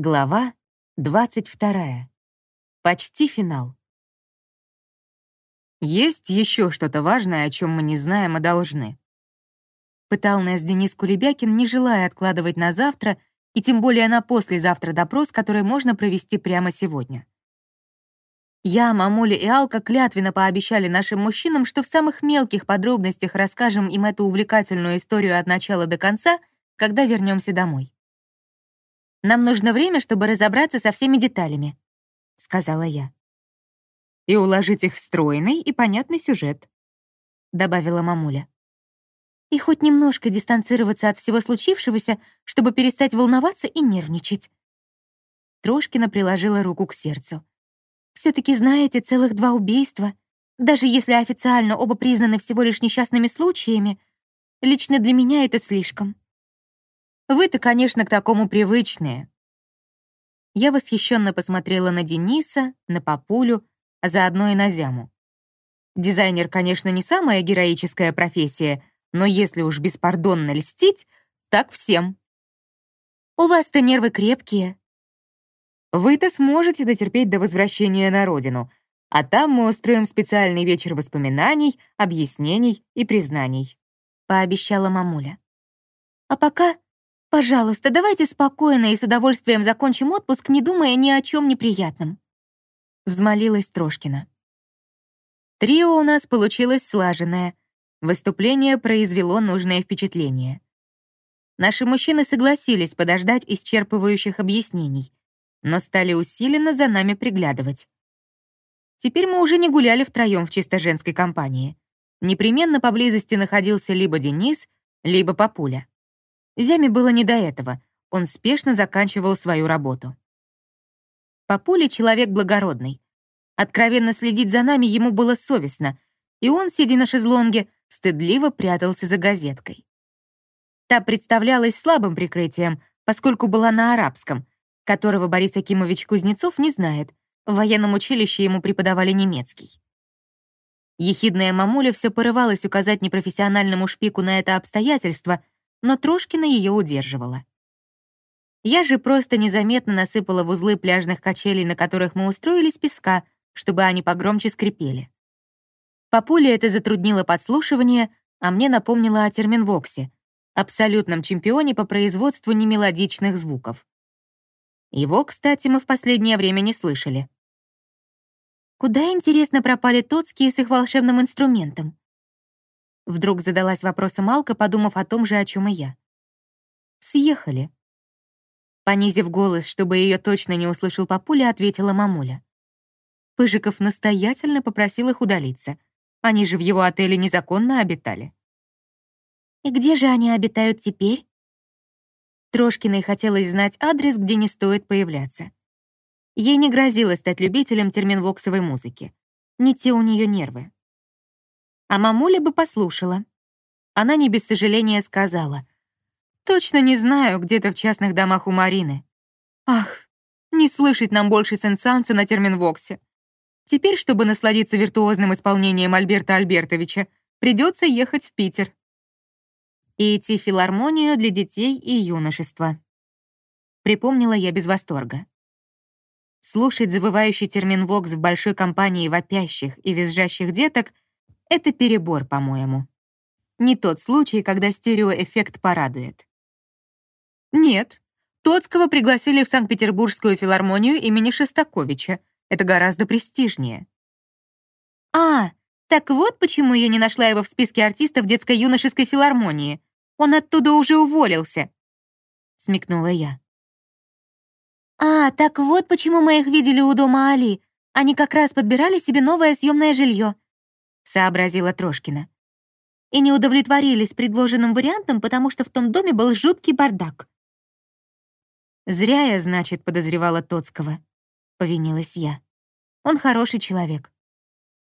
Глава 22. Почти финал. Есть еще что-то важное, о чем мы не знаем, а должны. Пытал нас Денис Кулебякин, не желая откладывать на завтра и тем более на послезавтра допрос, который можно провести прямо сегодня. Я, мамуля и Алка клятвенно пообещали нашим мужчинам, что в самых мелких подробностях расскажем им эту увлекательную историю от начала до конца, когда вернемся домой. Нам нужно время, чтобы разобраться со всеми деталями», — сказала я. «И уложить их в стройный и понятный сюжет», — добавила мамуля. «И хоть немножко дистанцироваться от всего случившегося, чтобы перестать волноваться и нервничать». Трошкина приложила руку к сердцу. все таки знаете, целых два убийства, даже если официально оба признаны всего лишь несчастными случаями, лично для меня это слишком». Вы-то, конечно, к такому привычные. Я восхищенно посмотрела на Дениса, на Папулю, а заодно и на Зяму. Дизайнер, конечно, не самая героическая профессия, но если уж беспардонно льстить, так всем. У вас-то нервы крепкие. Вы-то сможете дотерпеть до возвращения на родину, а там мы устроим специальный вечер воспоминаний, объяснений и признаний», — пообещала мамуля. «А пока Пожалуйста, давайте спокойно и с удовольствием закончим отпуск, не думая ни о чем неприятном. Взмолилась Трошкина. Трио у нас получилось слаженное. Выступление произвело нужное впечатление. Наши мужчины согласились подождать исчерпывающих объяснений, но стали усиленно за нами приглядывать. Теперь мы уже не гуляли втроем в чисто женской компании. Непременно поблизости находился либо Денис, либо Папуля. Зяме было не до этого, он спешно заканчивал свою работу. Папуля — человек благородный. Откровенно следить за нами ему было совестно, и он, сидя на шезлонге, стыдливо прятался за газеткой. Та представлялась слабым прикрытием, поскольку была на арабском, которого Борис Акимович Кузнецов не знает, в военном училище ему преподавали немецкий. Ехидная мамуля все порывалась указать непрофессиональному шпику на это обстоятельство — но Трошкина ее удерживала. Я же просто незаметно насыпала в узлы пляжных качелей, на которых мы устроились, песка, чтобы они погромче скрипели. Папуле это затруднило подслушивание, а мне напомнило о терминвоксе, абсолютном чемпионе по производству немелодичных звуков. Его, кстати, мы в последнее время не слышали. Куда, интересно, пропали Тоцкие с их волшебным инструментом? Вдруг задалась вопросом Алка, подумав о том же, о чем и я. «Съехали». Понизив голос, чтобы ее точно не услышал папуля, ответила мамуля. Пыжиков настоятельно попросил их удалиться. Они же в его отеле незаконно обитали. «И где же они обитают теперь?» Трошкиной хотелось знать адрес, где не стоит появляться. Ей не грозило стать любителем терминвоксовой музыки. Не те у нее нервы. А мамуля бы послушала. Она не без сожаления сказала. «Точно не знаю, где-то в частных домах у Марины. Ах, не слышать нам больше сенсанса на терминвоксе. Теперь, чтобы насладиться виртуозным исполнением Альберта Альбертовича, придется ехать в Питер. И идти в филармонию для детей и юношества. Припомнила я без восторга. Слушать завывающий терминвокс в большой компании вопящих и визжащих деток — это перебор, по-моему. Не тот случай, когда стереоэффект порадует. Нет, Тоцкого пригласили в Санкт-Петербургскую филармонию имени Шостаковича. Это гораздо престижнее. А, так вот почему я не нашла его в списке артистов детско-юношеской филармонии. Он оттуда уже уволился. Смекнула я. А, так вот почему мы их видели у дома Али. Они как раз подбирали себе новое съемное жилье сообразила Трошкина. И не удовлетворились предложенным вариантом, потому что в том доме был жуткий бардак. «Зря я, значит, подозревала Тоцкого», — повинилась я. «Он хороший человек.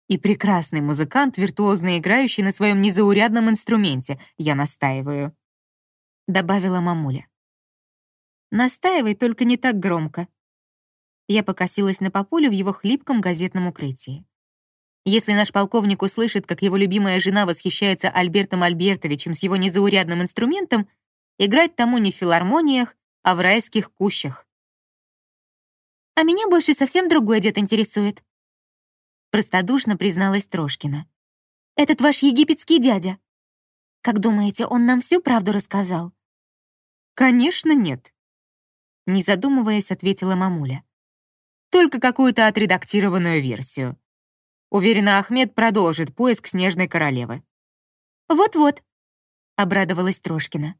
И прекрасный музыкант, виртуозно играющий на своем незаурядном инструменте, я настаиваю», — добавила мамуля. «Настаивай, только не так громко». Я покосилась на Папулю в его хлипком газетном укрытии. Если наш полковник услышит, как его любимая жена восхищается Альбертом Альбертовичем с его незаурядным инструментом, играть тому не в филармониях, а в райских кущах. А меня больше совсем другой дед интересует. Простодушно призналась Трошкина. Этот ваш египетский дядя. Как думаете, он нам всю правду рассказал? Конечно, нет. Не задумываясь, ответила мамуля. Только какую-то отредактированную версию. Уверена, Ахмед продолжит поиск Снежной Королевы. «Вот-вот», — обрадовалась Трошкина.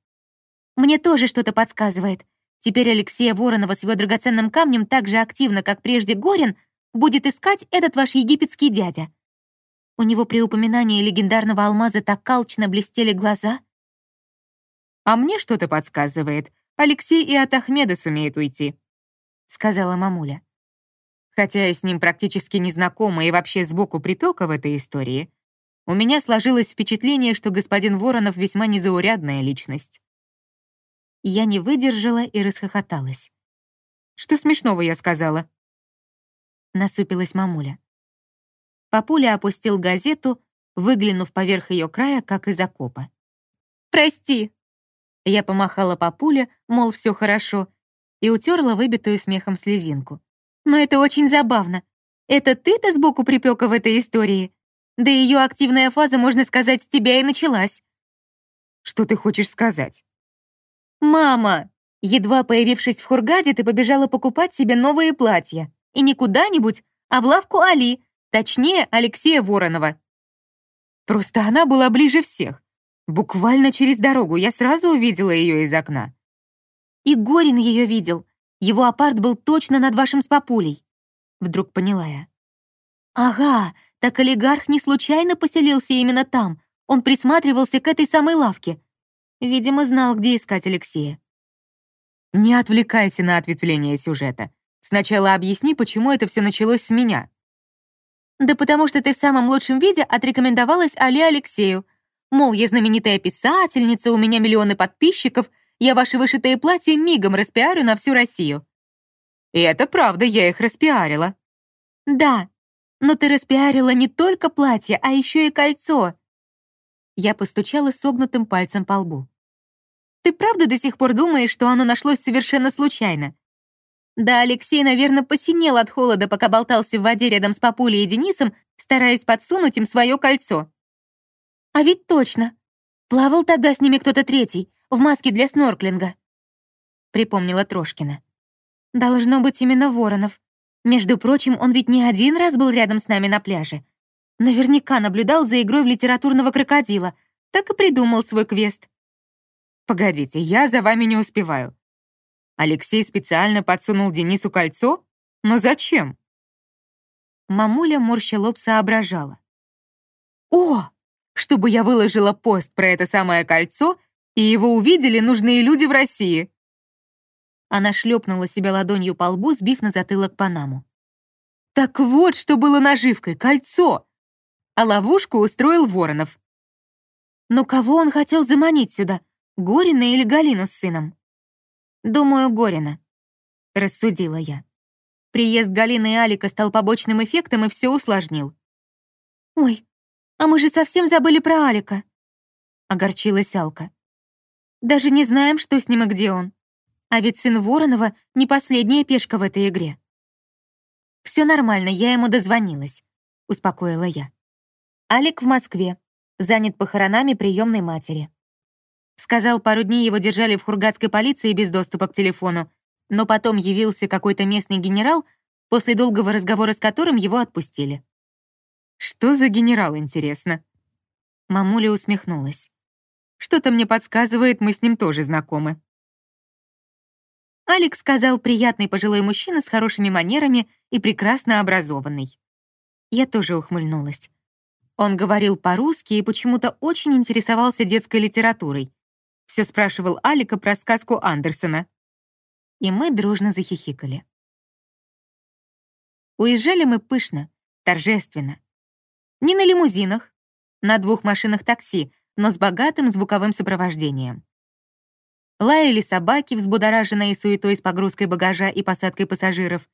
«Мне тоже что-то подсказывает. Теперь Алексея Воронова с его драгоценным камнем так же активно, как прежде Горин, будет искать этот ваш египетский дядя. У него при упоминании легендарного алмаза так калчно блестели глаза. «А мне что-то подсказывает. Алексей и от Ахмеда сумеет уйти», — сказала мамуля. Хотя я с ним практически не знакома и вообще сбоку припека в этой истории, у меня сложилось впечатление, что господин Воронов весьма незаурядная личность. Я не выдержала и расхохоталась. «Что смешного я сказала?» Насупилась мамуля. Папуля опустил газету, выглянув поверх ее края, как из окопа. «Прости!» Я помахала папуле, мол, все хорошо, и утерла выбитую смехом слезинку. «Но это очень забавно. Это ты-то сбоку припека в этой истории?» Да ее активная фаза, можно сказать, с тебя и началась. Что ты хочешь сказать? Мама! Едва появившись в Хургаде, ты побежала покупать себе новые платья. И не куда-нибудь, а в лавку Али, точнее, Алексея Воронова. Просто она была ближе всех. Буквально через дорогу я сразу увидела ее из окна. И Горин ее видел. Его апарт был точно над вашим с папулей. Вдруг поняла я. Ага, так олигарх не случайно поселился именно там. Он присматривался к этой самой лавке. Видимо, знал, где искать Алексея. Не отвлекайся на ответвление сюжета. Сначала объясни, почему это все началось с меня. Да потому что ты в самом лучшем виде отрекомендовалась Али Алексею. Мол, я знаменитая писательница, у меня миллионы подписчиков, я ваши вышитые платья мигом распиарю на всю Россию. И это правда, я их распиарила. Да, но ты распиарила не только платье, а еще и кольцо. Я постучала согнутым пальцем по лбу. Ты правда до сих пор думаешь, что оно нашлось совершенно случайно? Да, Алексей, наверное, посинел от холода, пока болтался в воде рядом с Папулей и Денисом, стараясь подсунуть им свое кольцо. А ведь точно. Плавал тогда с ними кто-то третий, в маске для снорклинга. Припомнила Трошкина. Должно быть именно Воронов. Между прочим, он ведь не один раз был рядом с нами на пляже. Наверняка наблюдал за игрой в литературного крокодила, так и придумал свой квест. «Погодите, я за вами не успеваю». Алексей специально подсунул Денису кольцо? Но зачем? Мамуля морща лоб соображала. «О, чтобы я выложила пост про это самое кольцо, и его увидели нужные люди в России. Она шлепнула себя ладонью по лбу, сбив на затылок Панаму. «Так вот, что было наживкой — кольцо!» А ловушку устроил Воронов. Но кого он хотел заманить сюда? Горина или Галину с сыном? Думаю, Горина, рассудила я. Приезд Галины и Алика стал побочным эффектом и все усложнил. «Ой, а мы же совсем забыли про Алика», — огорчилась Алка. «Даже не знаем, что с ним и где он. А ведь сын Воронова — не последняя пешка в этой игре. «Все нормально, я ему дозвонилась», — успокоила я. Алик в Москве, занят похоронами приемной матери. Сказал, пару дней его держали в хургатской полиции без доступа к телефону, но потом явился какой-то местный генерал, после долгого разговора с которым его отпустили. «Что за генерал, интересно?» Мамуля усмехнулась. «Что-то мне подсказывает, мы с ним тоже знакомы». Алекс сказал приятный пожилой мужчина с хорошими манерами и прекрасно образованный. Я тоже ухмыльнулась. Он говорил по-русски и почему-то очень интересовался детской литературой. Все спрашивал Алика про сказку Андерсона. И мы дружно захихикали. Уезжали мы пышно, торжественно. Не на лимузинах, на двух машинах такси, но с богатым звуковым сопровождением. Лаяли собаки, взбудораженные суетой с погрузкой багажа и посадкой пассажиров.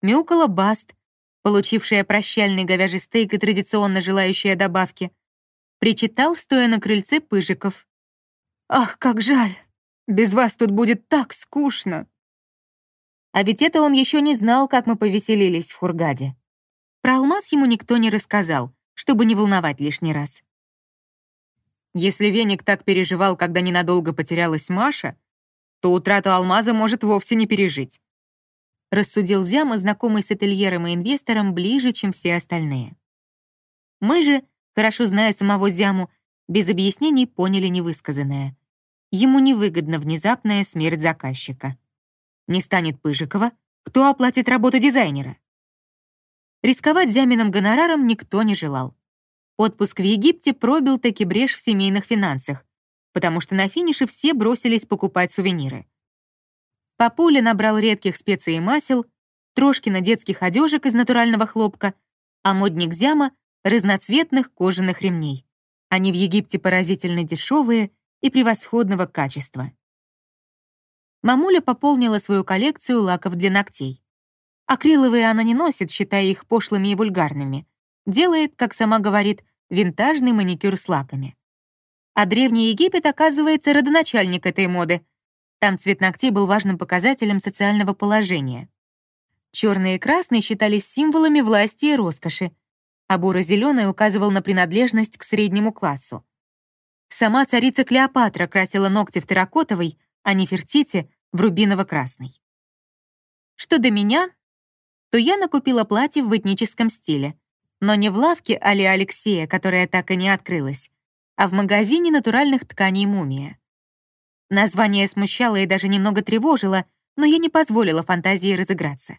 Мяукала Баст, получившая прощальный говяжий стейк и традиционно желающая добавки. Причитал, стоя на крыльце Пыжиков. «Ах, как жаль! Без вас тут будет так скучно!» А ведь это он еще не знал, как мы повеселились в Хургаде. Про алмаз ему никто не рассказал, чтобы не волновать лишний раз. Если Веник так переживал, когда ненадолго потерялась Маша, то утрату алмаза может вовсе не пережить. Рассудил Зяма, знакомый с ательером и инвестором, ближе, чем все остальные. Мы же, хорошо зная самого Зяму, без объяснений поняли невысказанное. Ему невыгодна внезапная смерть заказчика. Не станет Пыжикова, кто оплатит работу дизайнера? Рисковать Зяминым гонораром никто не желал. Отпуск в Египте пробил таки брешь в семейных финансах, потому что на финише все бросились покупать сувениры. Папуля набрал редких специй и масел, Трошкина детских одежек из натурального хлопка, а модник Зяма — разноцветных кожаных ремней. Они в Египте поразительно дешевые и превосходного качества. Мамуля пополнила свою коллекцию лаков для ногтей. Акриловые она не носит, считая их пошлыми и вульгарными. Делает, как сама говорит, винтажный маникюр с лаками. А Древний Египет, оказывается, родоначальник этой моды. Там цвет ногтей был важным показателем социального положения. Черный и красный считались символами власти и роскоши, а буро-зеленый указывал на принадлежность к среднему классу. Сама царица Клеопатра красила ногти в терракотовый, а Нефертити — в рубиново-красный. Что до меня, то я накупила платье в этническом стиле, но не в лавке Али Алексея, которая так и не открылась, а в магазине натуральных тканей «Мумия». Название смущало и даже немного тревожило, но я не позволила фантазии разыграться.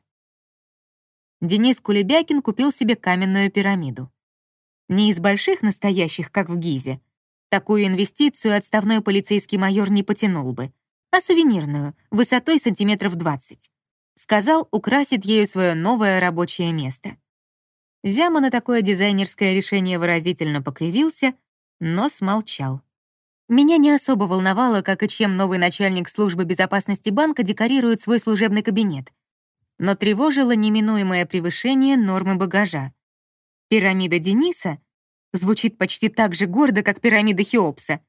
Денис Кулебякин купил себе каменную пирамиду. Не из больших настоящих, как в Гизе. Такую инвестицию отставной полицейский майор не потянул бы, а сувенирную, высотой сантиметров 20. Сказал, украсит ею свое новое рабочее место. Зяма на такое дизайнерское решение выразительно покривился, но смолчал. Меня не особо волновало, как и чем новый начальник службы безопасности банка декорирует свой служебный кабинет но тревожило неминуемое превышение нормы багажа. Пирамида Дениса звучит почти так же гордо, как пирамида Хеопса.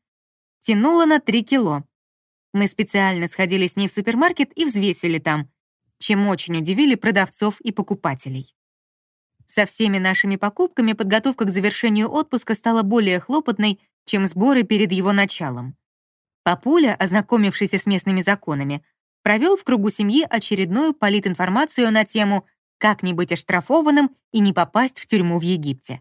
Тянула на 3 кило. Мы специально сходили с ней в супермаркет и взвесили там, чем очень удивили продавцов и покупателей. Со всеми нашими покупками подготовка к завершению отпуска стала более хлопотной, чем сборы перед его началом. Папуля, ознакомившийся с местными законами, провел в кругу семьи очередную политинформацию на тему «Как не быть оштрафованным и не попасть в тюрьму в Египте».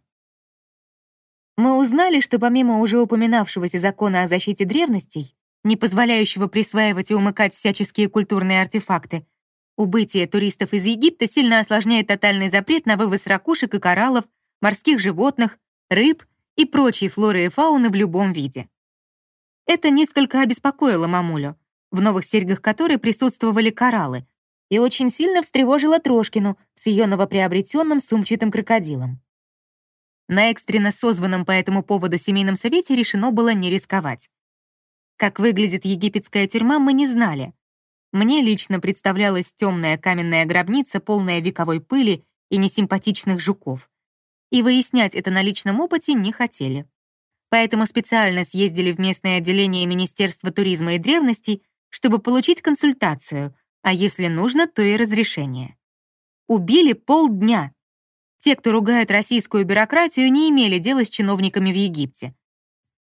Мы узнали, что помимо уже упоминавшегося закона о защите древностей, не позволяющего присваивать и умыкать всяческие культурные артефакты, убытие туристов из Египта сильно осложняет тотальный запрет на вывоз ракушек и кораллов, морских животных, рыб и прочей флоры и фауны в любом виде. Это несколько обеспокоило мамулю, в новых серьгах которой присутствовали кораллы, и очень сильно встревожила Трошкину с ее новоприобретенным сумчатым крокодилом. На экстренно созванном по этому поводу семейном совете решено было не рисковать. Как выглядит египетская тюрьма, мы не знали. Мне лично представлялась темная каменная гробница, полная вековой пыли и несимпатичных жуков. И выяснять это на личном опыте не хотели. Поэтому специально съездили в местное отделение Министерства туризма и древностей чтобы получить консультацию, а если нужно, то и разрешение. Убили полдня. Те, кто ругают российскую бюрократию, не имели дела с чиновниками в Египте.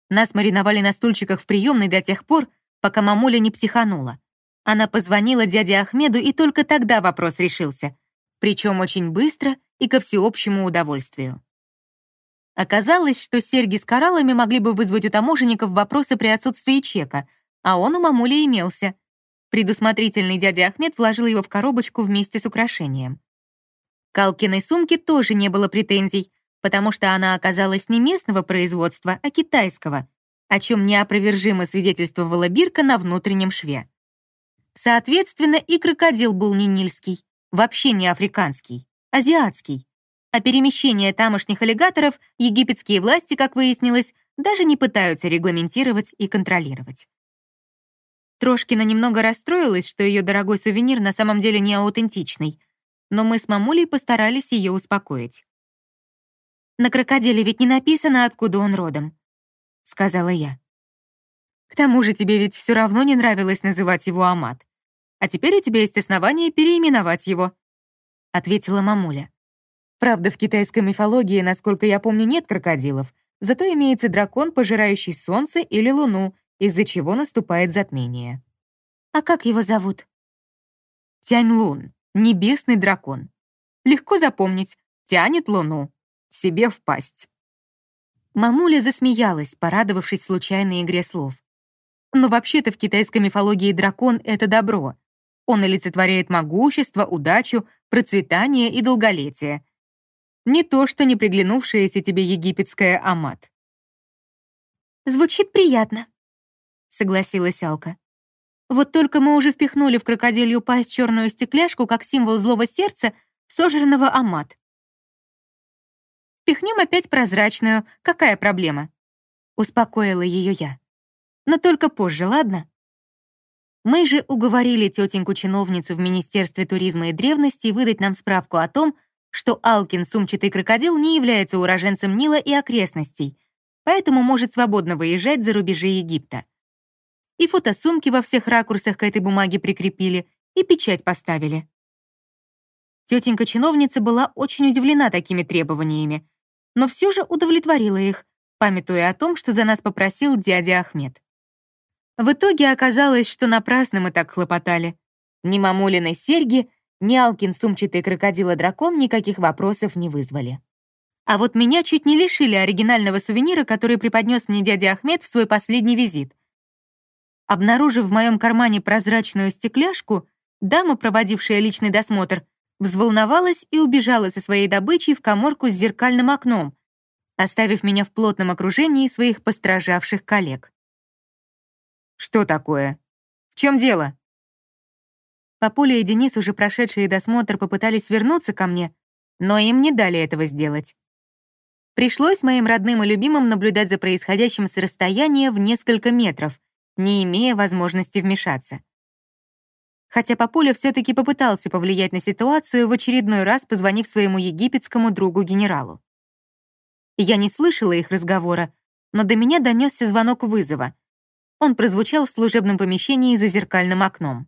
Нас мариновали на стульчиках в приемной до тех пор, пока мамуля не психанула. Она позвонила дяде Ахмеду, и только тогда вопрос решился. Причем очень быстро и ко всеобщему удовольствию. Оказалось, что серьги с кораллами могли бы вызвать у таможенников вопросы при отсутствии чека — а он у мамули имелся. Предусмотрительный дядя Ахмед вложил его в коробочку вместе с украшением. К Алкиной сумке тоже не было претензий, потому что она оказалась не местного производства, а китайского, о чем неопровержимо свидетельствовала бирка на внутреннем шве. Соответственно, и крокодил был не нильский, вообще не африканский, азиатский. А перемещение тамошних аллигаторов египетские власти, как выяснилось, даже не пытаются регламентировать и контролировать. Трошкина немного расстроилась, что ее дорогой сувенир на самом деле не аутентичный, но мы с мамулей постарались ее успокоить. «На крокодиле ведь не написано, откуда он родом», — сказала я. «К тому же тебе ведь все равно не нравилось называть его Амат. а теперь у тебя есть основания переименовать его», — ответила мамуля. Правда, в китайской мифологии, насколько я помню, нет крокодилов, зато имеется дракон, пожирающий солнце или луну, из-за чего наступает затмение. «А как его зовут?» Тянь-Лун, небесный дракон. Легко запомнить, тянет луну. Себе в пасть. Мамуля засмеялась, порадовавшись случайной игре слов. Но вообще-то в китайской мифологии дракон — это добро. Он олицетворяет могущество, удачу, процветание и долголетие. Не то, что не приглянувшаяся тебе египетская Амат. «Звучит приятно», — согласилась Алка. «Вот только мы уже впихнули в крокодилью пасть черную стекляшку как символ злого сердца сожранного Амат. Впихнем опять прозрачную, какая проблема?» Успокоила ее я. «Но только позже, ладно?» Мы же уговорили тетеньку-чиновницу в Министерстве туризма и древности выдать нам справку о том, что Алкин сумчатый крокодил не является уроженцем Нила и окрестностей, поэтому может свободно выезжать за рубежи Египта. И фотосумки во всех ракурсах к этой бумаге прикрепили, и печать поставили. Тетенька-чиновница была очень удивлена такими требованиями, но все же удовлетворила их, памятуя о том, что за нас попросил дядя Ахмед. В итоге оказалось, что напрасно мы так хлопотали. Ни мамулиной серьги, ни Алкин сумчатый крокодила-дракон никаких вопросов не вызвали. А вот меня чуть не лишили оригинального сувенира, который преподнес мне дядя Ахмед в свой последний визит. Обнаружив в моем кармане прозрачную стекляшку, дама, проводившая личный досмотр, взволновалась и убежала со своей добычей в коморку с зеркальным окном, оставив меня в плотном окружении своих постражавших коллег. «Что такое? В чем дело?» Папуля и Денис, уже прошедшие досмотр, попытались вернуться ко мне, но им не дали этого сделать. Пришлось моим родным и любимым наблюдать за происходящим с расстояния в несколько метров, не имея возможности вмешаться. Хотя Папуля все-таки попытался повлиять на ситуацию, в очередной раз позвонив своему египетскому другу-генералу. Я не слышала их разговора, но до меня донесся звонок вызова, он прозвучал в служебном помещении за зеркальным окном.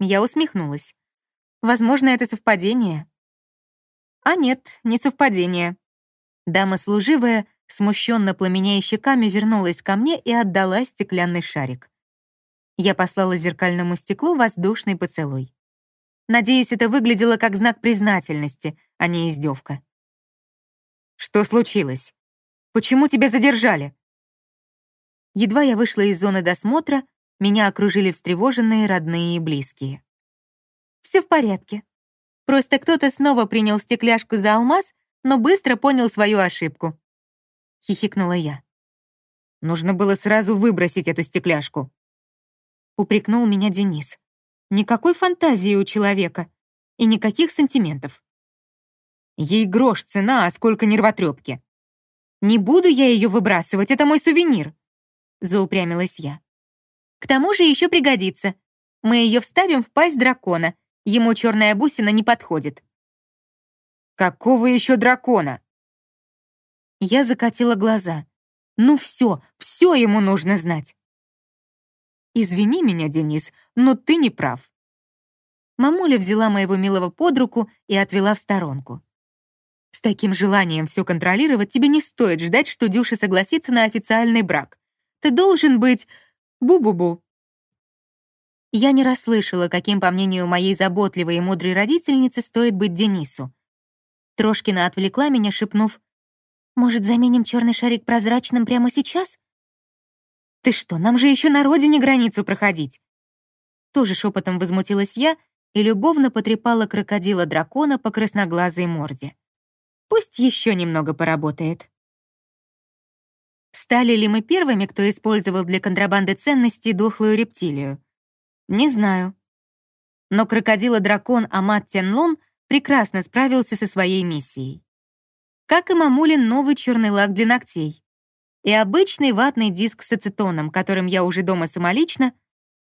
Я усмехнулась. Возможно, это совпадение. А нет, не совпадение. Дама служивая, смущенно пламеняя щеками, вернулась ко мне и отдала стеклянный шарик. Я послала зеркальному стеклу воздушный поцелуй. Надеюсь, это выглядело как знак признательности, а не издевка. «Что случилось? Почему тебя задержали?» Едва я вышла из зоны досмотра, меня окружили встревоженные родные и близкие. Все в порядке. Просто кто-то снова принял стекляшку за алмаз, но быстро понял свою ошибку. Хихикнула я. Нужно было сразу выбросить эту стекляшку. Упрекнул меня Денис. Никакой фантазии у человека и никаких сантиментов. Ей грош цена, а сколько нервотрепки. Не буду я ее выбрасывать, это мой сувенир заупрямилась я. К тому же еще пригодится. Мы ее вставим в пасть дракона. Ему черная бусина не подходит. Какого еще дракона? Я закатила глаза. Ну все, все ему нужно знать. Извини меня, Денис, но ты не прав. Мамуля взяла моего милого под руку и отвела в сторонку. С таким желанием все контролировать тебе не стоит ждать, что Дюша согласится на официальный брак. Ты должен быть... Бу-бу-бу». Я не расслышала, каким, по мнению моей заботливой и мудрой родительницы, стоит быть Денису. Трошкина отвлекла меня, шепнув, «Может, заменим черный шарик прозрачным прямо сейчас?» «Ты что, нам же еще на родине границу проходить!» Тоже шепотом возмутилась я и любовно потрепала крокодила дракона по красноглазой морде. Пусть еще немного поработает. Стали ли мы первыми, кто использовал для контрабанды ценностей дохлую рептилию? Не знаю. Но крокодила-дракон Амат Тянлун прекрасно справился со своей миссией. Как и мамулин новый черный лак для ногтей. И обычный ватный диск с ацетоном, которым я уже дома самолично,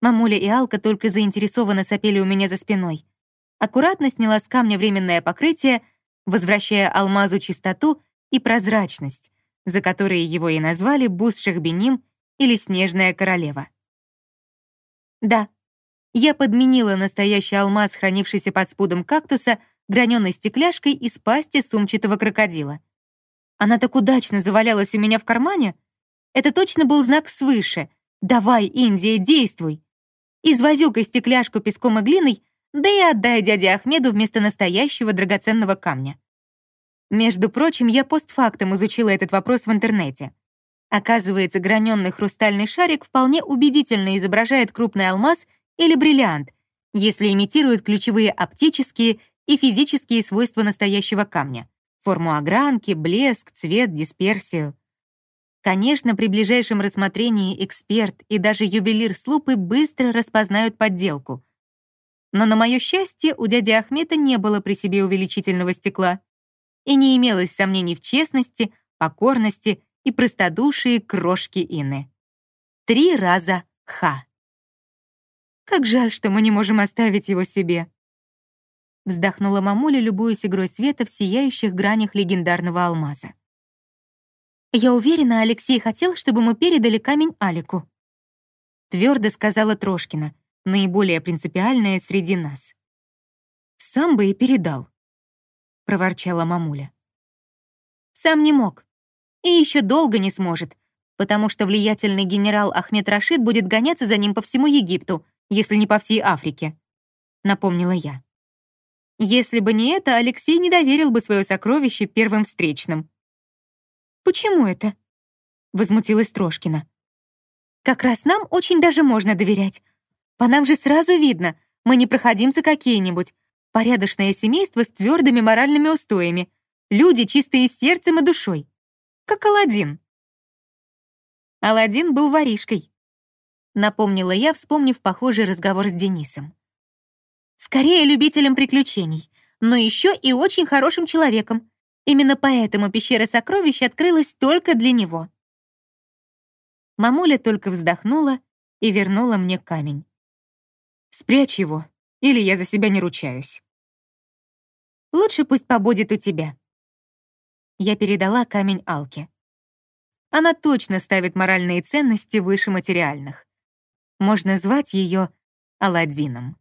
мамуля и Алка только заинтересованно сопели у меня за спиной. Аккуратно сняла с камня временное покрытие, возвращая алмазу чистоту и прозрачность, за которые его и назвали Бус-Шахбеним или Снежная королева. Да, я подменила настоящий алмаз, хранившийся под спудом кактуса, граненой стекляшкой из пасти сумчатого крокодила. Она так удачно завалялась у меня в кармане. Это точно был знак свыше. «Давай, Индия, действуй!» Извозюкай стекляшку песком и глиной, да и отдай дяде Ахмеду вместо настоящего драгоценного камня. Между прочим, я постфактум изучила этот вопрос в интернете. Оказывается, граненый хрустальный шарик вполне убедительно изображает крупный алмаз или бриллиант, если имитирует ключевые оптические и физические свойства настоящего камня — форму огранки, блеск, цвет, дисперсию. Конечно, при ближайшем рассмотрении эксперт и даже ювелир с лупой быстро распознают подделку. Но, на мое счастье, у дяди Ахмета не было при себе увеличительного стекла и не имелось сомнений в честности, покорности и простодушии крошки Инны. Три раза ха. Как жаль, что мы не можем оставить его себе. Вздохнула мамуля, любуясь игрой света в сияющих гранях легендарного алмаза. «Я уверена, Алексей хотел, чтобы мы передали камень Алику», твердо сказала Трошкина, наиболее принципиальная среди нас. «Сам бы и передал», — проворчала мамуля. «Сам не мог. И еще долго не сможет, потому что влиятельный генерал Ахмед Рашид будет гоняться за ним по всему Египту, если не по всей Африке», — напомнила я. Если бы не это, Алексей не доверил бы свое сокровище первым встречным. «Почему это?» — возмутилась Трошкина. «Как раз нам очень даже можно доверять. По нам же сразу видно, мы не проходимцы какие-нибудь. Порядочное семейство с твердыми моральными устоями. Люди, чистые сердцем и душой. Как Аладдин. Аладдин был воришкой. Напомнила я, вспомнив похожий разговор с Денисом. Скорее любителем приключений, но еще и очень хорошим человеком. Именно поэтому пещера сокровищ открылась только для него. Мамуля только вздохнула и вернула мне камень. «Спрячь его, или я за себя не ручаюсь». «Лучше пусть побудет у тебя». Я передала камень Алке. Она точно ставит моральные ценности выше материальных. Можно звать ее Аладдином.